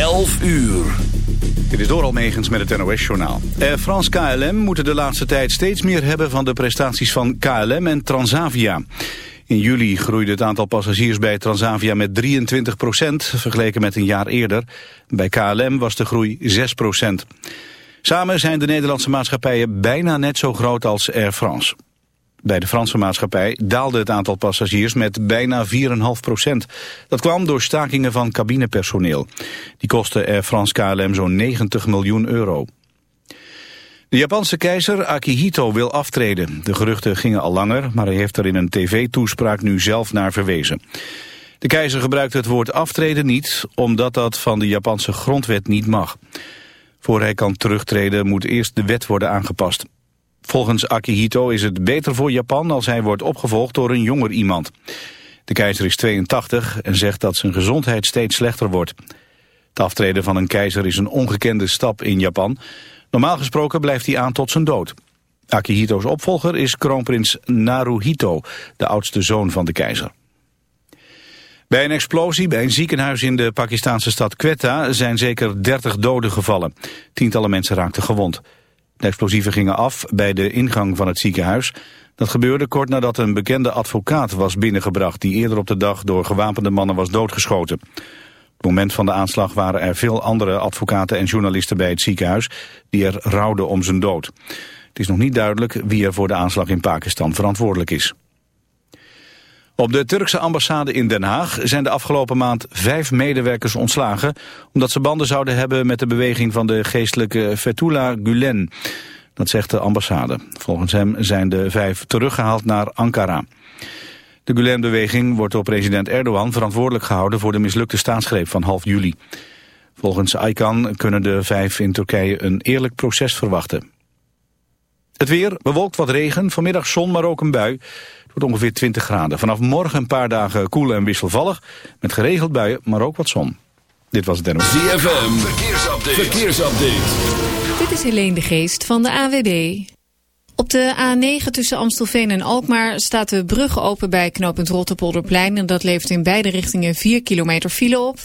11 uur. Dit is door Almegens met het NOS-journaal. Air France KLM moeten de laatste tijd steeds meer hebben van de prestaties van KLM en Transavia. In juli groeide het aantal passagiers bij Transavia met 23% vergeleken met een jaar eerder. Bij KLM was de groei 6% Samen zijn de Nederlandse maatschappijen bijna net zo groot als Air France. Bij de Franse maatschappij daalde het aantal passagiers met bijna 4,5 procent. Dat kwam door stakingen van cabinepersoneel. Die kostten Air France KLM zo'n 90 miljoen euro. De Japanse keizer Akihito wil aftreden. De geruchten gingen al langer, maar hij heeft er in een tv-toespraak nu zelf naar verwezen. De keizer gebruikt het woord aftreden niet, omdat dat van de Japanse grondwet niet mag. Voor hij kan terugtreden moet eerst de wet worden aangepast. Volgens Akihito is het beter voor Japan als hij wordt opgevolgd door een jonger iemand. De keizer is 82 en zegt dat zijn gezondheid steeds slechter wordt. Het aftreden van een keizer is een ongekende stap in Japan. Normaal gesproken blijft hij aan tot zijn dood. Akihito's opvolger is kroonprins Naruhito, de oudste zoon van de keizer. Bij een explosie bij een ziekenhuis in de Pakistanse stad Quetta zijn zeker 30 doden gevallen. Tientallen mensen raakten gewond. De explosieven gingen af bij de ingang van het ziekenhuis. Dat gebeurde kort nadat een bekende advocaat was binnengebracht... die eerder op de dag door gewapende mannen was doodgeschoten. Op het moment van de aanslag waren er veel andere advocaten en journalisten bij het ziekenhuis... die er rouwden om zijn dood. Het is nog niet duidelijk wie er voor de aanslag in Pakistan verantwoordelijk is. Op de Turkse ambassade in Den Haag zijn de afgelopen maand vijf medewerkers ontslagen... omdat ze banden zouden hebben met de beweging van de geestelijke Fethullah Gulen. Dat zegt de ambassade. Volgens hem zijn de vijf teruggehaald naar Ankara. De Gulen-beweging wordt door president Erdogan verantwoordelijk gehouden... voor de mislukte staatsgreep van half juli. Volgens Aykan kunnen de vijf in Turkije een eerlijk proces verwachten. Het weer, bewolkt wat regen, vanmiddag zon, maar ook een bui wordt ongeveer 20 graden. Vanaf morgen een paar dagen koel en wisselvallig. Met geregeld buien, maar ook wat zon. Dit was het NOS. ZFM, verkeersupdate. verkeersupdate. Dit is Helene de Geest van de AWB. Op de A9 tussen Amstelveen en Alkmaar staat de brug open bij knooppunt Rotterpolderplein. En dat levert in beide richtingen 4 kilometer file op.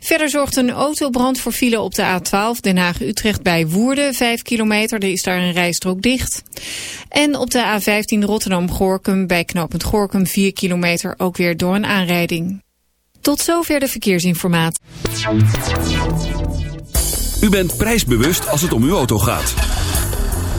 Verder zorgt een autobrand voor file op de A12 Den Haag-Utrecht bij Woerden. 5 kilometer, er is daar een rijstrook dicht. En op de A15 Rotterdam-Gorkum bij knooppunt Gorkum 4 kilometer ook weer door een aanrijding. Tot zover de verkeersinformatie. U bent prijsbewust als het om uw auto gaat.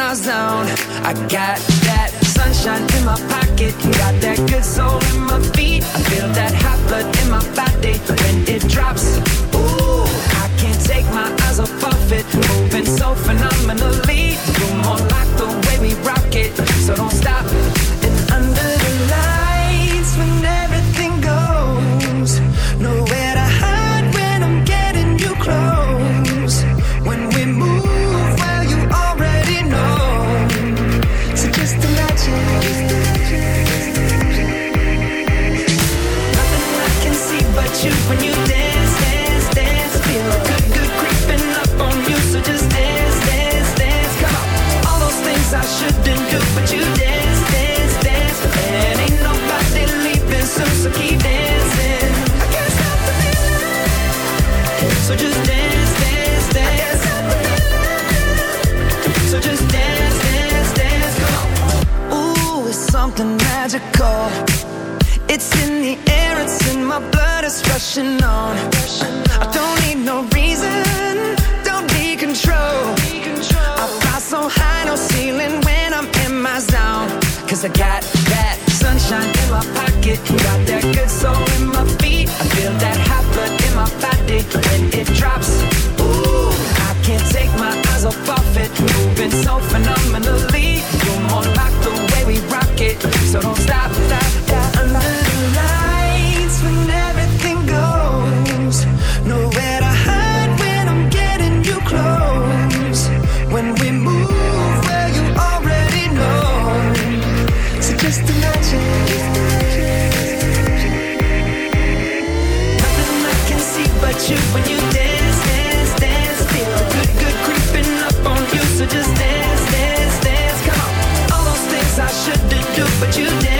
our zone. I got that sunshine in my pocket, got that good soul in my feet. I feel that hot blood in my body when it drops but you did.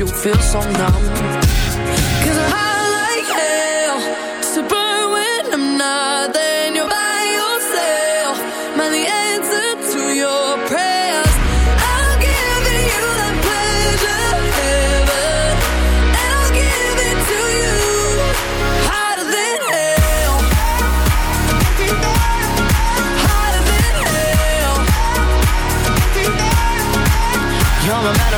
you feel so numb.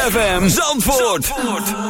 ZFM Zandvoort.